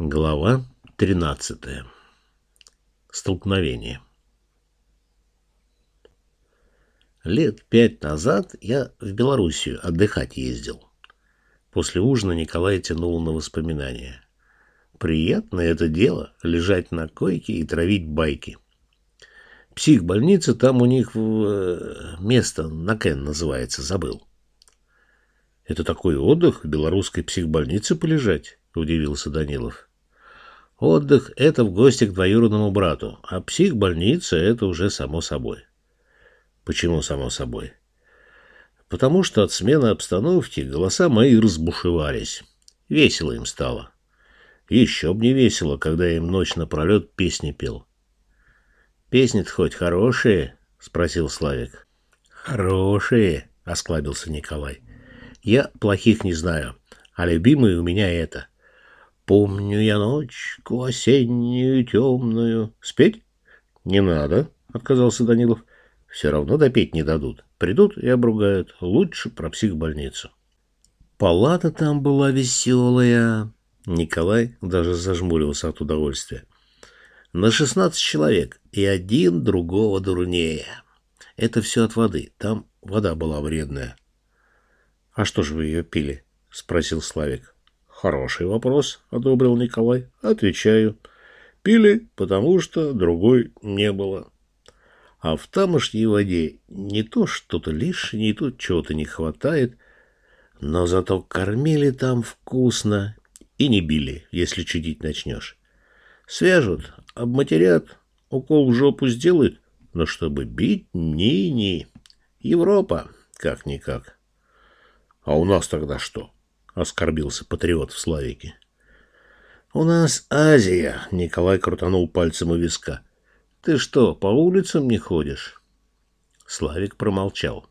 Глава 13. Столкновение. Лет пять назад я в Белоруссию отдыхать ездил. После ужина Николай тянул на воспоминания. Приятно это дело — лежать на койке и травить байки. Психбольница там у них в... Э, место на Кен называется, забыл. Это такой отдых в белорусской психбольнице полежать, удивился Данилов. Отдых – это в гости к двоюродному брату, а психбольница – это уже само собой. Почему само собой? Потому что от смены обстановки голоса мои разбушевались. Весело им стало. Еще б не весело, когда я им ночь напролет песни пел. «Песни-то хоть хорошие?» — спросил Славик. «Хорошие», — осклабился Николай. «Я плохих не знаю, а любимые у меня это — Помню я ночку осеннюю темную. Спеть? Не надо, отказался Данилов. Все равно допеть не дадут. Придут и обругают. Лучше про психбольницу. Палата там была веселая. Николай даже зажмурился от удовольствия. На шестнадцать человек, и один другого дурнее. Это все от воды. Там вода была вредная. — А что же вы ее пили? — спросил Славик. Хороший вопрос, одобрил Николай. Отвечаю. Пили, потому что другой не было. А в тамошней воде не то что-то лишнее, не то чего-то не хватает, но зато кормили там вкусно и не били, если чудить начнешь. Свяжут, обматерят, укол в жопу сделают, но чтобы бить — ни-ни. Европа, как-никак. А у нас тогда что? —— оскорбился патриот в Славике. «У нас Азия», — Николай крутанул пальцем у виска. «Ты что, по улицам не ходишь?» Славик промолчал.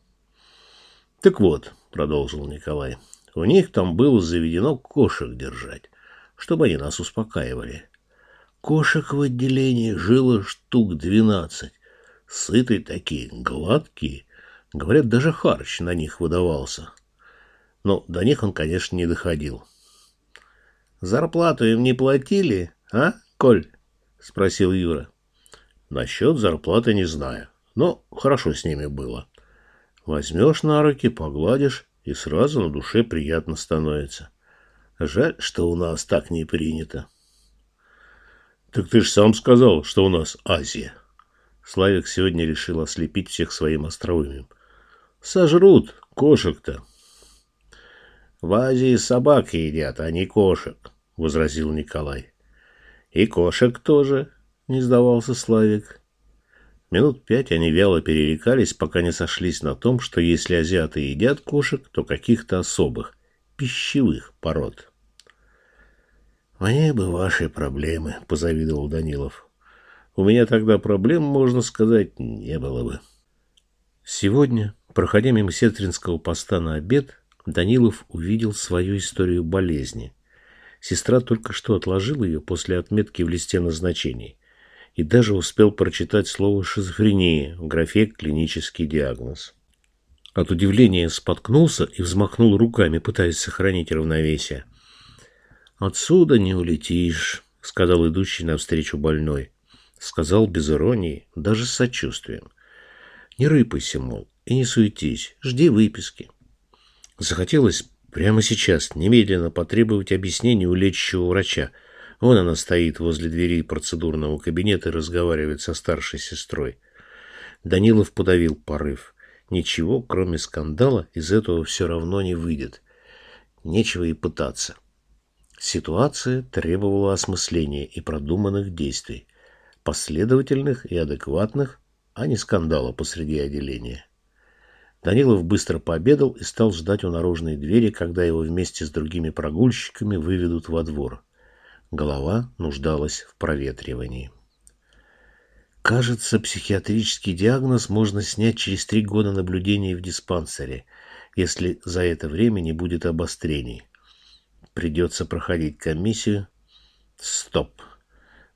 «Так вот», — продолжил Николай, — «у них там было заведено кошек держать, чтобы они нас успокаивали. Кошек в отделении жило штук двенадцать. Сытые такие, гладкие. Говорят, даже харч на них выдавался но до них он, конечно, не доходил. «Зарплату им не платили, а, Коль?» — спросил Юра. «Насчет зарплаты не знаю, но хорошо с ними было. Возьмешь на руки, погладишь, и сразу на душе приятно становится. Жаль, что у нас так не принято». «Так ты ж сам сказал, что у нас Азия». Славик сегодня решил ослепить всех своим остроумием. «Сожрут кошек-то». В Азии собак едят, а не кошек, — возразил Николай. — И кошек тоже, — не сдавался Славик. Минут пять они вяло перерекались, пока не сошлись на том, что если азиаты едят кошек, то каких-то особых, пищевых пород. «Мне бы ваши проблемы», — позавидовал Данилов. «У меня тогда проблем, можно сказать, не было бы». Сегодня, проходя мимо Сетринского поста на обед, Данилов увидел свою историю болезни. Сестра только что отложила ее после отметки в листе назначений и даже успел прочитать слово «шизофрения» в графе «клинический диагноз». От удивления споткнулся и взмахнул руками, пытаясь сохранить равновесие. «Отсюда не улетишь», — сказал идущий навстречу больной. Сказал без иронии, даже с сочувствием. «Не рыпайся, мол, и не суетись, жди выписки». Захотелось прямо сейчас немедленно потребовать объяснений у лечащего врача. Вон она стоит возле двери процедурного кабинета и разговаривает со старшей сестрой. Данилов подавил порыв. Ничего, кроме скандала, из этого все равно не выйдет. Нечего и пытаться. Ситуация требовала осмысления и продуманных действий. Последовательных и адекватных, а не скандала посреди отделения. Данилов быстро пообедал и стал ждать у наружной двери, когда его вместе с другими прогульщиками выведут во двор. Голова нуждалась в проветривании. Кажется, психиатрический диагноз можно снять через три года наблюдения в диспансере, если за это время не будет обострений. Придется проходить комиссию. Стоп.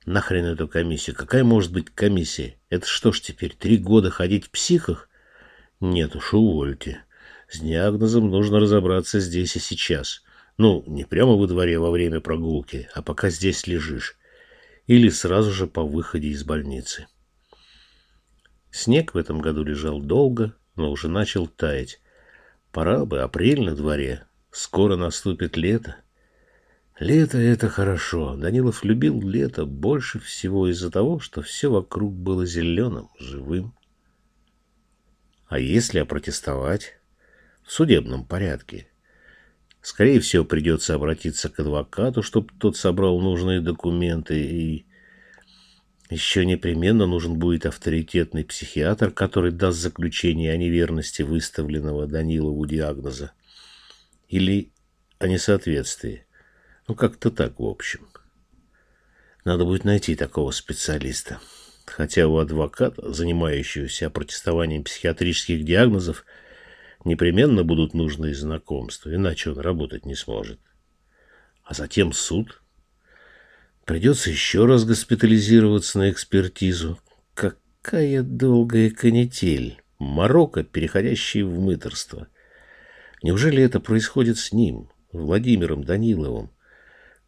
Нахрен эту комиссию? Какая может быть комиссия? Это что ж теперь, три года ходить в психах? Нет уж, увольте. С диагнозом нужно разобраться здесь и сейчас. Ну, не прямо во дворе во время прогулки, а пока здесь лежишь. Или сразу же по выходе из больницы. Снег в этом году лежал долго, но уже начал таять. Пора бы, апрель на дворе. Скоро наступит лето. Лето — это хорошо. Данилов любил лето больше всего из-за того, что все вокруг было зеленым, живым. А если опротестовать? В судебном порядке. Скорее всего, придется обратиться к адвокату, чтобы тот собрал нужные документы и еще непременно нужен будет авторитетный психиатр, который даст заключение о неверности выставленного Данилову диагноза. Или о несоответствии. Ну, как-то так, в общем. Надо будет найти такого специалиста. Хотя у адвоката, занимающегося протестованием психиатрических диагнозов, непременно будут нужные знакомства, иначе он работать не сможет. А затем суд – Придется еще раз госпитализироваться на экспертизу. Какая долгая канитель. Марокко, переходящий в мыторство. Неужели это происходит с ним, Владимиром Даниловым?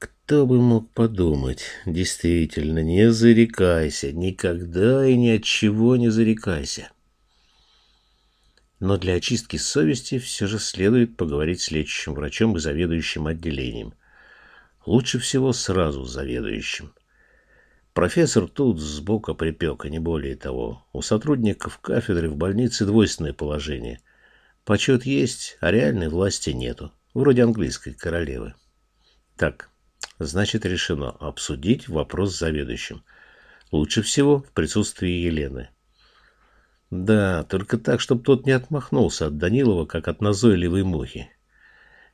Кто бы мог подумать? Действительно, не зарекайся. Никогда и ни от чего не зарекайся. Но для очистки совести все же следует поговорить с лечащим врачом и заведующим отделением – Лучше всего сразу заведующим. Профессор тут сбоку припек, а не более того. У сотрудников кафедры в больнице двойственное положение. Почет есть, а реальной власти нету. Вроде английской королевы. Так, значит решено обсудить вопрос с заведующим. Лучше всего в присутствии Елены. Да, только так, чтобы тот не отмахнулся от Данилова, как от назойливой мухи.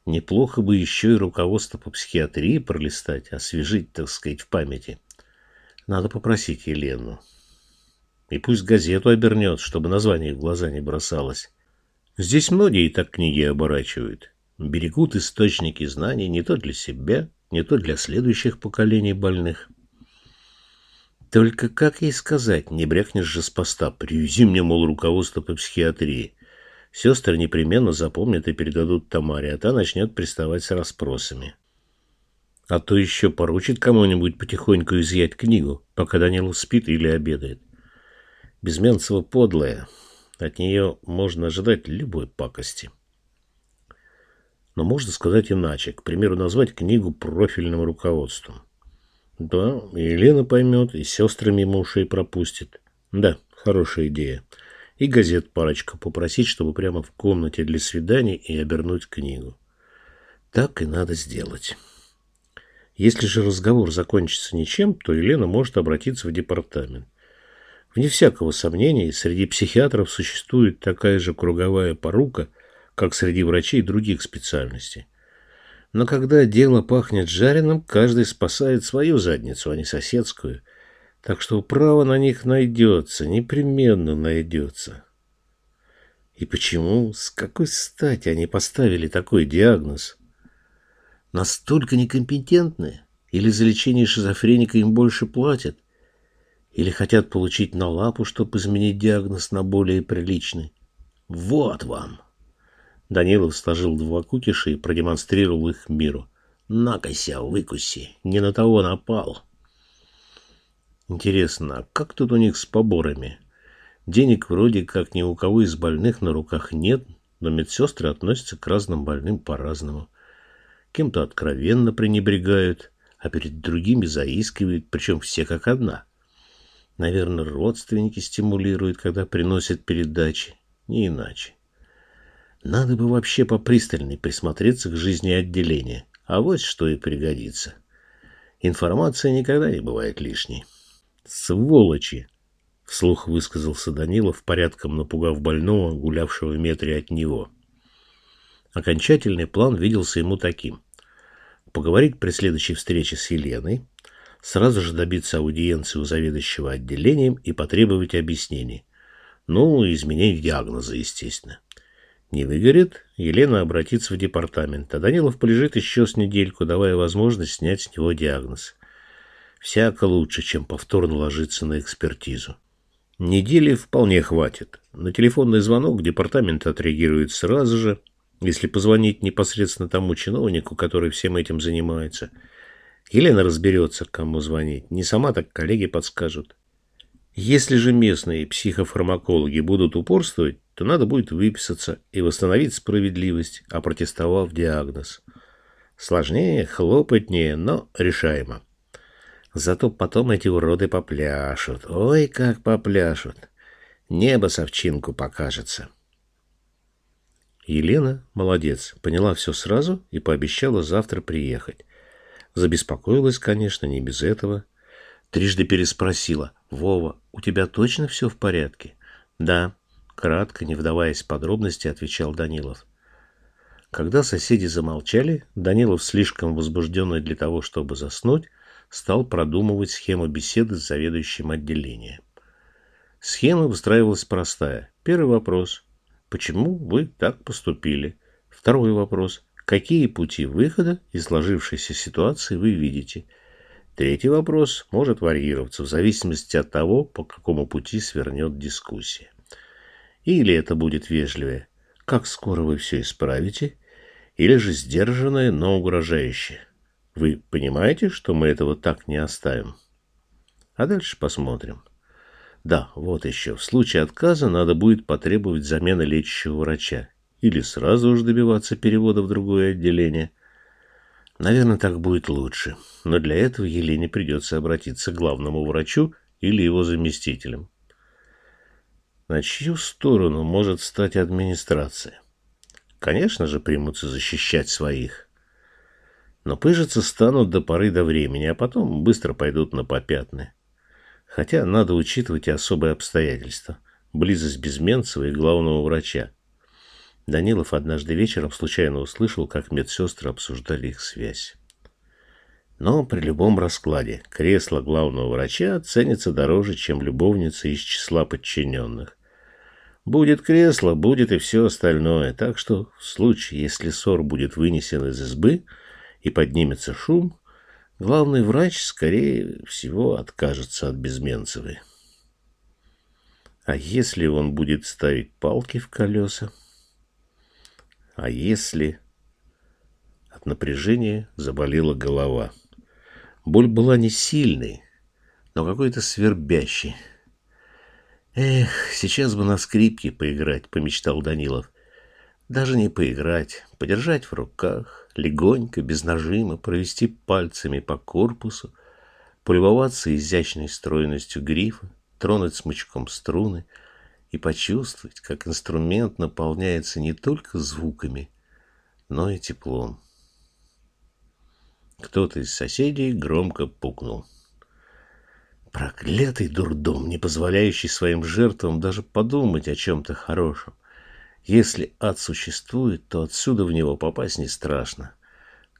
Неплохо бы еще и руководство по психиатрии пролистать, освежить, так сказать, в памяти. Надо попросить Елену. И пусть газету обернет, чтобы название в глаза не бросалось. Здесь многие и так книги оборачивают. Берегут источники знаний не то для себя, не то для следующих поколений больных. Только как ей сказать, не брякнешь же с поста, привези мне, мол, руководство по психиатрии. Сестры непременно запомнят и передадут Тамаре, а та начнет приставать с расспросами. А то еще поручит кому-нибудь потихоньку изъять книгу, пока Данилов спит или обедает. Безменцева подлая. От нее можно ожидать любой пакости. Но можно сказать иначе. К примеру, назвать книгу профильным руководством. Да, и Елена поймет, и сестры мимо ушей пропустит. Да, хорошая идея и газет парочка попросить, чтобы прямо в комнате для свиданий и обернуть книгу. Так и надо сделать. Если же разговор закончится ничем, то Елена может обратиться в департамент. Вне всякого сомнения, среди психиатров существует такая же круговая порука, как среди врачей других специальностей. Но когда дело пахнет жареным, каждый спасает свою задницу, а не соседскую – так что право на них найдется, непременно найдется. И почему, с какой стати они поставили такой диагноз? Настолько некомпетентны? Или за лечение шизофреника им больше платят? Или хотят получить на лапу, чтобы изменить диагноз на более приличный? Вот вам! Данилов сложил два кукиша и продемонстрировал их миру. Накося, выкуси, не на того напал. Интересно, а как тут у них с поборами? Денег вроде как ни у кого из больных на руках нет, но медсестры относятся к разным больным по-разному. Кем-то откровенно пренебрегают, а перед другими заискивают, причем все как одна. Наверное, родственники стимулируют, когда приносят передачи, не иначе. Надо бы вообще попристальней присмотреться к жизни отделения, а вот что и пригодится. Информация никогда не бывает лишней. «Сволочи!» — вслух высказался Данилов, порядком напугав больного, гулявшего в метре от него. Окончательный план виделся ему таким. Поговорить при следующей встрече с Еленой, сразу же добиться аудиенции у заведующего отделением и потребовать объяснений. Ну, изменение диагноза, естественно. Не выгорит, Елена обратится в департамент, а Данилов полежит еще с недельку, давая возможность снять с него диагноз. Всяко лучше, чем повторно ложиться на экспертизу. Недели вполне хватит. На телефонный звонок департамент отреагирует сразу же. если позвонить непосредственно тому чиновнику, который всем этим занимается. Елена разберется, кому звонить. Не сама, так коллеги подскажут. Если же местные психофармакологи будут упорствовать, то надо будет выписаться и восстановить справедливость, опротестовав диагноз. Сложнее, хлопотнее, но решаемо. Зато потом эти уроды попляшут. Ой, как попляшут. Небо совчинку покажется. Елена, молодец, поняла все сразу и пообещала завтра приехать. Забеспокоилась, конечно, не без этого. Трижды переспросила. «Вова, у тебя точно все в порядке?» «Да», — кратко, не вдаваясь в подробности, отвечал Данилов. Когда соседи замолчали, Данилов, слишком возбужденный для того, чтобы заснуть, стал продумывать схему беседы с заведующим отделением. Схема выстраивалась простая. Первый вопрос. Почему вы так поступили? Второй вопрос. Какие пути выхода из сложившейся ситуации вы видите? Третий вопрос может варьироваться в зависимости от того, по какому пути свернет дискуссия. Или это будет вежливое «Как скоро вы все исправите?» или же сдержанное, но угрожающее. Вы понимаете, что мы этого так не оставим? А дальше посмотрим. Да, вот еще. В случае отказа надо будет потребовать замены лечащего врача. Или сразу же добиваться перевода в другое отделение. Наверное, так будет лучше. Но для этого Елене придется обратиться к главному врачу или его заместителям. На чью сторону может стать администрация? Конечно же, примутся защищать своих. Но пыжиться станут до поры до времени, а потом быстро пойдут на попятные. Хотя надо учитывать и особые обстоятельства. Близость Безменцева и главного врача. Данилов однажды вечером случайно услышал, как медсестры обсуждали их связь. Но при любом раскладе кресло главного врача ценится дороже, чем любовница из числа подчиненных. Будет кресло, будет и все остальное, так что в случае, если ссор будет вынесен из избы и поднимется шум, главный врач, скорее всего, откажется от Безменцевой. А если он будет ставить палки в колеса? А если... От напряжения заболела голова. Боль была не сильной, но какой-то свербящей. Эх, сейчас бы на скрипке поиграть, помечтал Данилов. Даже не поиграть, подержать в руках, легонько, без нажима, провести пальцами по корпусу, полюбоваться изящной стройностью грифа, тронуть смычком струны и почувствовать, как инструмент наполняется не только звуками, но и теплом. Кто-то из соседей громко пукнул. Проклятый дурдом, не позволяющий своим жертвам даже подумать о чем-то хорошем. Если ад существует, то отсюда в него попасть не страшно.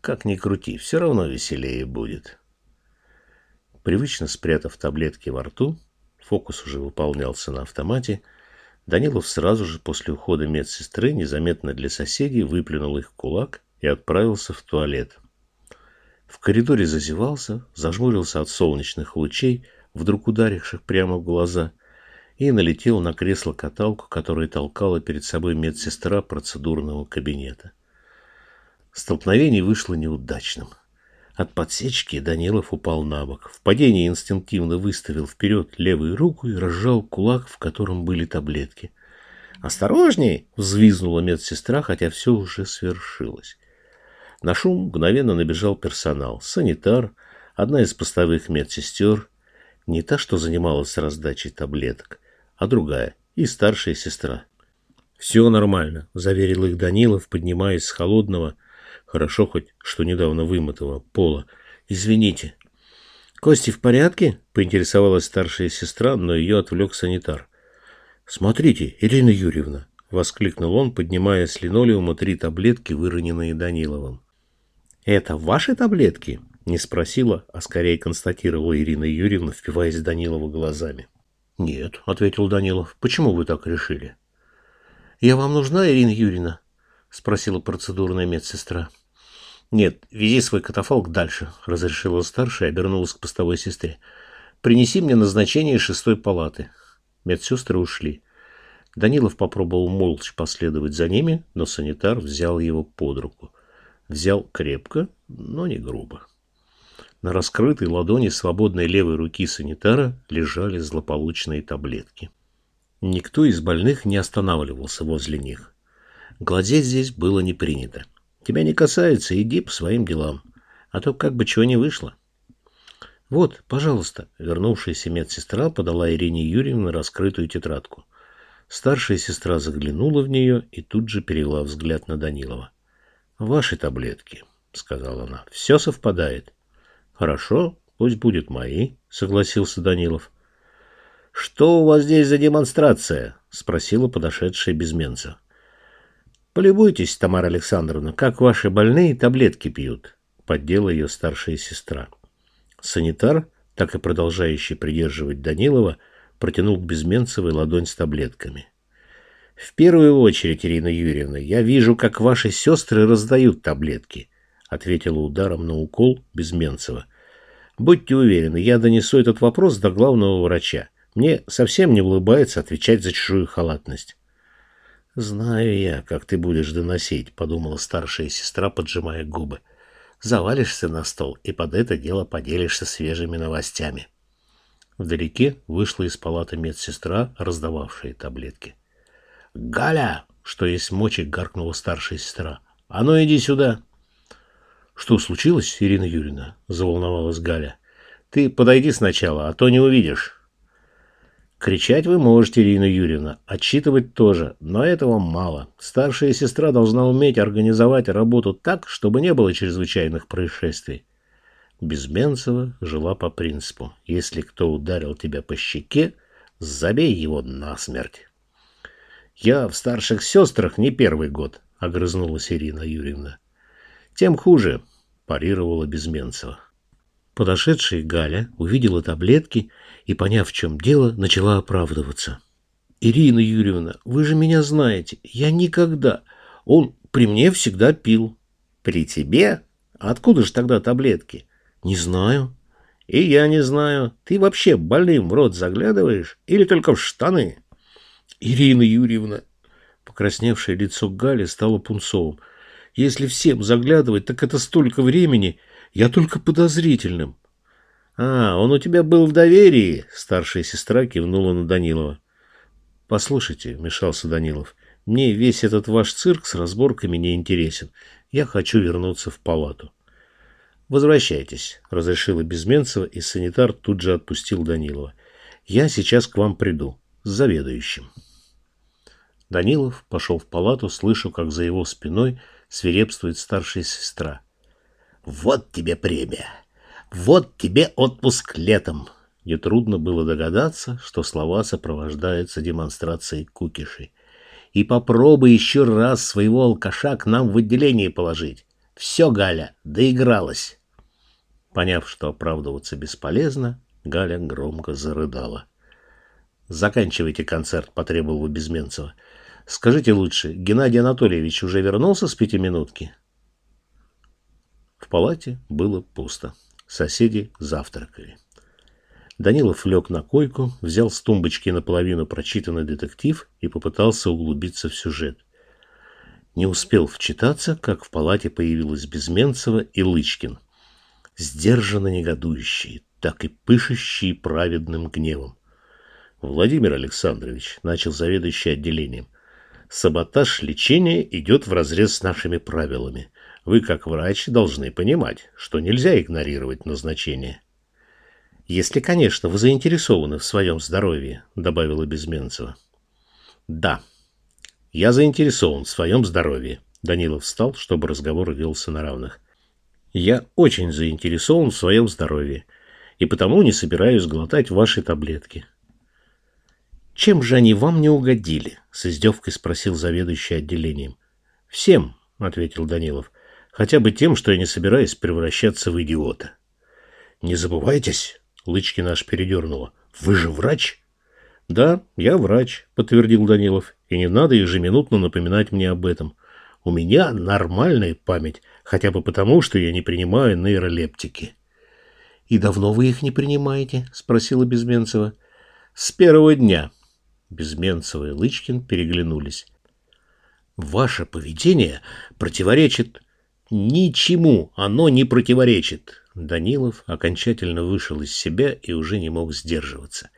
Как ни крути, все равно веселее будет. Привычно спрятав таблетки во рту, фокус уже выполнялся на автомате, Данилов сразу же после ухода медсестры незаметно для соседей выплюнул их кулак и отправился в туалет. В коридоре зазевался, зажмурился от солнечных лучей, вдруг ударивших прямо в глаза, и налетел на кресло-каталку, которое толкала перед собой медсестра процедурного кабинета. Столкновение вышло неудачным. От подсечки Данилов упал на бок. В падении инстинктивно выставил вперед левую руку и разжал кулак, в котором были таблетки. «Осторожней!» — взвизгнула медсестра, хотя все уже свершилось. На шум мгновенно набежал персонал. Санитар, одна из постовых медсестер, не та, что занималась раздачей таблеток, а другая, и старшая сестра. «Все нормально», — заверил их Данилов, поднимаясь с холодного, хорошо хоть, что недавно вымытого, пола. «Извините». «Кости в порядке?» — поинтересовалась старшая сестра, но ее отвлек санитар. «Смотрите, Ирина Юрьевна!» — воскликнул он, поднимая с линолеума три таблетки, выроненные Даниловым. «Это ваши таблетки?» — не спросила, а скорее констатировала Ирина Юрьевна, впиваясь Данилова глазами. «Нет», — ответил Данилов. «Почему вы так решили?» «Я вам нужна, Ирина Юрьевна?» — спросила процедурная медсестра. «Нет, вези свой катафалк дальше», — разрешила старшая и обернулась к постовой сестре. «Принеси мне назначение шестой палаты». Медсестры ушли. Данилов попробовал молча последовать за ними, но санитар взял его под руку. Взял крепко, но не грубо. На раскрытой ладони свободной левой руки санитара лежали злополучные таблетки. Никто из больных не останавливался возле них. Глазеть здесь было не принято. Тебя не касается, иди по своим делам. А то как бы чего не вышло. Вот, пожалуйста, вернувшаяся медсестра подала Ирине Юрьевне раскрытую тетрадку. Старшая сестра заглянула в нее и тут же перевела взгляд на Данилова. «Ваши таблетки», — сказала она, — «все совпадает». «Хорошо, пусть будет мои», — согласился Данилов. «Что у вас здесь за демонстрация?» — спросила подошедшая безменца. «Полюбуйтесь, Тамара Александровна, как ваши больные таблетки пьют», — поддела ее старшая сестра. Санитар, так и продолжающий придерживать Данилова, протянул к Безменцевой ладонь с таблетками. «В первую очередь, Ирина Юрьевна, я вижу, как ваши сестры раздают таблетки», — ответила ударом на укол Безменцева. Будьте уверены, я донесу этот вопрос до главного врача. Мне совсем не улыбается отвечать за чужую халатность. «Знаю я, как ты будешь доносить», — подумала старшая сестра, поджимая губы. «Завалишься на стол и под это дело поделишься свежими новостями». Вдалеке вышла из палаты медсестра, раздававшая таблетки. «Галя!» — что есть мочи, гаркнула старшая сестра. «А ну иди сюда!» «Что случилось, Ирина Юрьевна?» – заволновалась Галя. «Ты подойди сначала, а то не увидишь». Кричать вы можете, Ирина Юрьевна, отчитывать тоже, но этого мало. Старшая сестра должна уметь организовать работу так, чтобы не было чрезвычайных происшествий. Безменцева жила по принципу «Если кто ударил тебя по щеке, забей его насмерть». «Я в старших сестрах не первый год», — огрызнулась Ирина Юрьевна. «Тем хуже парировала Безменцева. Подошедшая Галя увидела таблетки и, поняв, в чем дело, начала оправдываться. «Ирина Юрьевна, вы же меня знаете. Я никогда. Он при мне всегда пил». «При тебе? Откуда же тогда таблетки?» «Не знаю». «И я не знаю. Ты вообще больным в рот заглядываешь или только в штаны?» «Ирина Юрьевна...» Покрасневшее лицо Гали стало пунцовым. Если всем заглядывать, так это столько времени. Я только подозрительным. — А, он у тебя был в доверии? — старшая сестра кивнула на Данилова. — Послушайте, — вмешался Данилов, — мне весь этот ваш цирк с разборками не интересен. Я хочу вернуться в палату. — Возвращайтесь, — разрешила Безменцева, и санитар тут же отпустил Данилова. — Я сейчас к вам приду, с заведующим. Данилов пошел в палату, слышу, как за его спиной свирепствует старшая сестра. «Вот тебе премия! Вот тебе отпуск летом!» Нетрудно было догадаться, что слова сопровождаются демонстрацией кукишей. «И попробуй еще раз своего алкаша к нам в отделение положить. Все, Галя, доигралась!» Поняв, что оправдываться бесполезно, Галя громко зарыдала. «Заканчивайте концерт», — потребовал Безменцева. Скажите лучше, Геннадий Анатольевич уже вернулся с пятиминутки? В палате было пусто. Соседи завтракали. Данилов лег на койку, взял с тумбочки наполовину прочитанный детектив и попытался углубиться в сюжет. Не успел вчитаться, как в палате появилась Безменцева и Лычкин. Сдержанно негодующие, так и пышущие праведным гневом. «Владимир Александрович», — начал заведующий отделением, — Саботаж лечения идет вразрез с нашими правилами. Вы, как врач, должны понимать, что нельзя игнорировать назначение. «Если, конечно, вы заинтересованы в своем здоровье», — добавила Безменцева. «Да, я заинтересован в своем здоровье», — Данилов встал, чтобы разговор велся на равных. «Я очень заинтересован в своем здоровье, и потому не собираюсь глотать ваши таблетки. «Чем же они вам не угодили?» — с издевкой спросил заведующий отделением. «Всем», — ответил Данилов. «Хотя бы тем, что я не собираюсь превращаться в идиота». «Не забывайтесь», — Лычки наш передернула. «Вы же врач?» «Да, я врач», — подтвердил Данилов. «И не надо ежеминутно напоминать мне об этом. У меня нормальная память, хотя бы потому, что я не принимаю нейролептики». «И давно вы их не принимаете?» — спросила Безменцева. «С первого дня», Безменцева и Лычкин переглянулись. «Ваше поведение противоречит...» «Ничему оно не противоречит!» Данилов окончательно вышел из себя и уже не мог сдерживаться.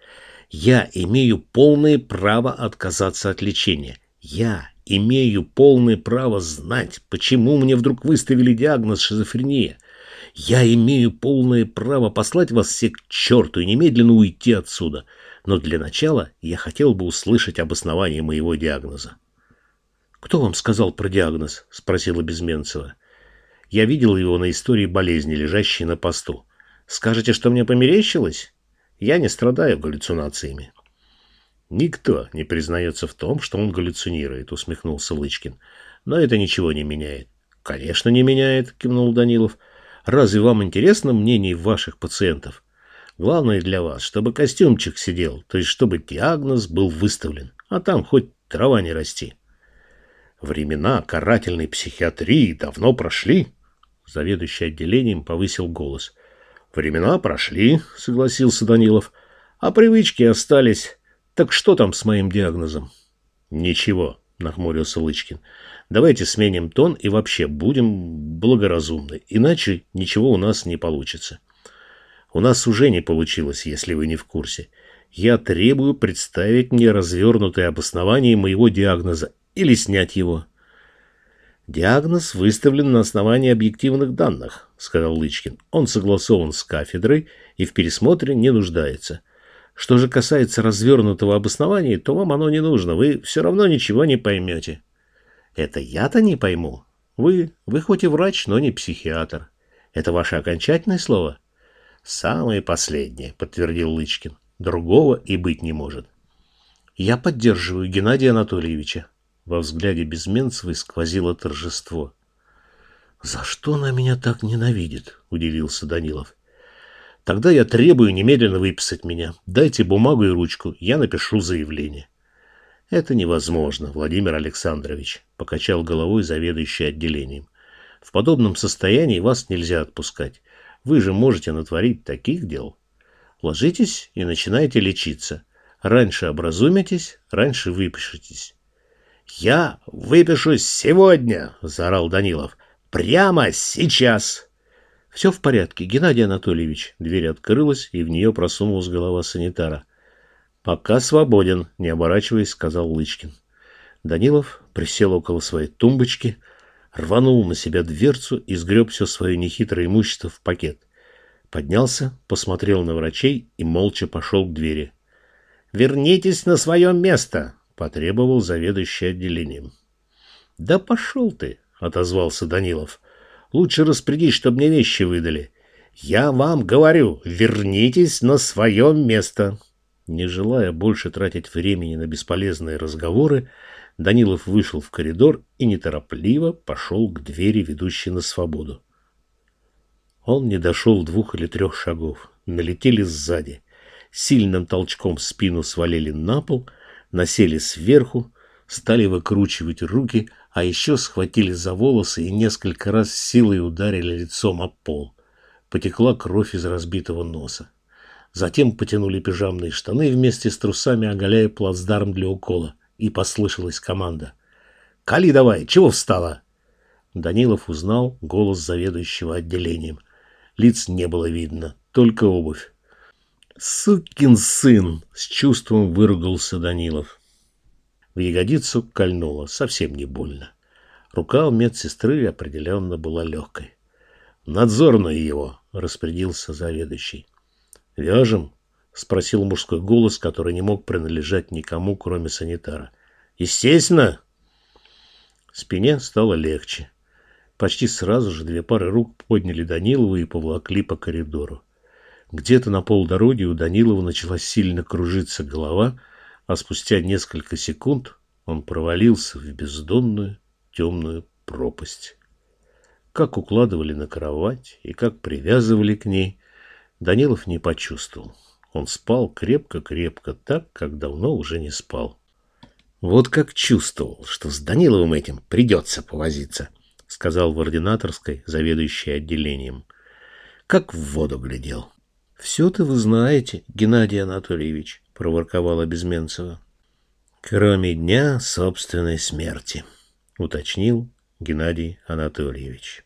«Я имею полное право отказаться от лечения. Я имею полное право знать, почему мне вдруг выставили диагноз шизофрения. Я имею полное право послать вас всех к черту и немедленно уйти отсюда. Но для начала я хотел бы услышать обоснование моего диагноза. «Кто вам сказал про диагноз?» – спросила Безменцева. «Я видел его на истории болезни, лежащей на посту. Скажете, что мне померещилось? Я не страдаю галлюцинациями». «Никто не признается в том, что он галлюцинирует», — усмехнулся Лычкин. «Но это ничего не меняет». «Конечно, не меняет», — кивнул Данилов. «Разве вам интересно мнение ваших пациентов? Главное для вас, чтобы костюмчик сидел, то есть чтобы диагноз был выставлен, а там хоть трава не расти». Времена карательной психиатрии давно прошли. Заведующий отделением повысил голос. Времена прошли, согласился Данилов. А привычки остались. Так что там с моим диагнозом? Ничего, нахмурился Лычкин. Давайте сменим тон и вообще будем благоразумны, иначе ничего у нас не получится. У нас уже не получилось, если вы не в курсе. Я требую представить мне развернутое обоснование моего диагноза или снять его. Диагноз выставлен на основании объективных данных, сказал Лычкин. Он согласован с кафедрой и в пересмотре не нуждается. Что же касается развернутого обоснования, то вам оно не нужно. Вы все равно ничего не поймете. Это я-то не пойму. Вы, вы хоть и врач, но не психиатр. Это ваше окончательное слово? Самое последнее, подтвердил Лычкин. Другого и быть не может. Я поддерживаю Геннадия Анатольевича, во взгляде Безменцевой сквозило торжество. «За что она меня так ненавидит?» – удивился Данилов. «Тогда я требую немедленно выписать меня. Дайте бумагу и ручку, я напишу заявление». «Это невозможно, Владимир Александрович», – покачал головой заведующий отделением. «В подобном состоянии вас нельзя отпускать. Вы же можете натворить таких дел. Ложитесь и начинайте лечиться. Раньше образумитесь, раньше выпишитесь. «Я выпишусь сегодня!» – заорал Данилов. «Прямо сейчас!» «Все в порядке, Геннадий Анатольевич». Дверь открылась, и в нее просунулась голова санитара. «Пока свободен», – не оборачиваясь, сказал Лычкин. Данилов присел около своей тумбочки, рванул на себя дверцу и сгреб все свое нехитрое имущество в пакет. Поднялся, посмотрел на врачей и молча пошел к двери. «Вернитесь на свое место!» потребовал заведующий отделением. «Да пошел ты!» — отозвался Данилов. «Лучше распорядись, чтобы мне вещи выдали. Я вам говорю, вернитесь на свое место!» Не желая больше тратить времени на бесполезные разговоры, Данилов вышел в коридор и неторопливо пошел к двери, ведущей на свободу. Он не дошел двух или трех шагов. Налетели сзади. Сильным толчком спину свалили на пол — насели сверху, стали выкручивать руки, а еще схватили за волосы и несколько раз силой ударили лицом о пол. Потекла кровь из разбитого носа. Затем потянули пижамные штаны вместе с трусами, оголяя плацдарм для укола, и послышалась команда. «Кали давай! Чего встала?» Данилов узнал голос заведующего отделением. Лиц не было видно, только обувь. «Сукин сын!» — с чувством выругался Данилов. В ягодицу кольнуло, совсем не больно. Рука у медсестры определенно была легкой. «Надзорный его!» — распорядился заведующий. «Вяжем?» — спросил мужской голос, который не мог принадлежать никому, кроме санитара. «Естественно!» Спине стало легче. Почти сразу же две пары рук подняли Данилова и повлакли по коридору. Где-то на полдороге у Данилова начала сильно кружиться голова, а спустя несколько секунд он провалился в бездонную темную пропасть. Как укладывали на кровать и как привязывали к ней, Данилов не почувствовал. Он спал крепко-крепко, так, как давно уже не спал. Вот как чувствовал, что с Даниловым этим придется повозиться, сказал в ординаторской заведующий отделением. Как в воду глядел. «Все-то вы знаете, Геннадий Анатольевич», — проворковала Безменцева. Кроме дня собственной смерти, уточнил Геннадий Анатольевич.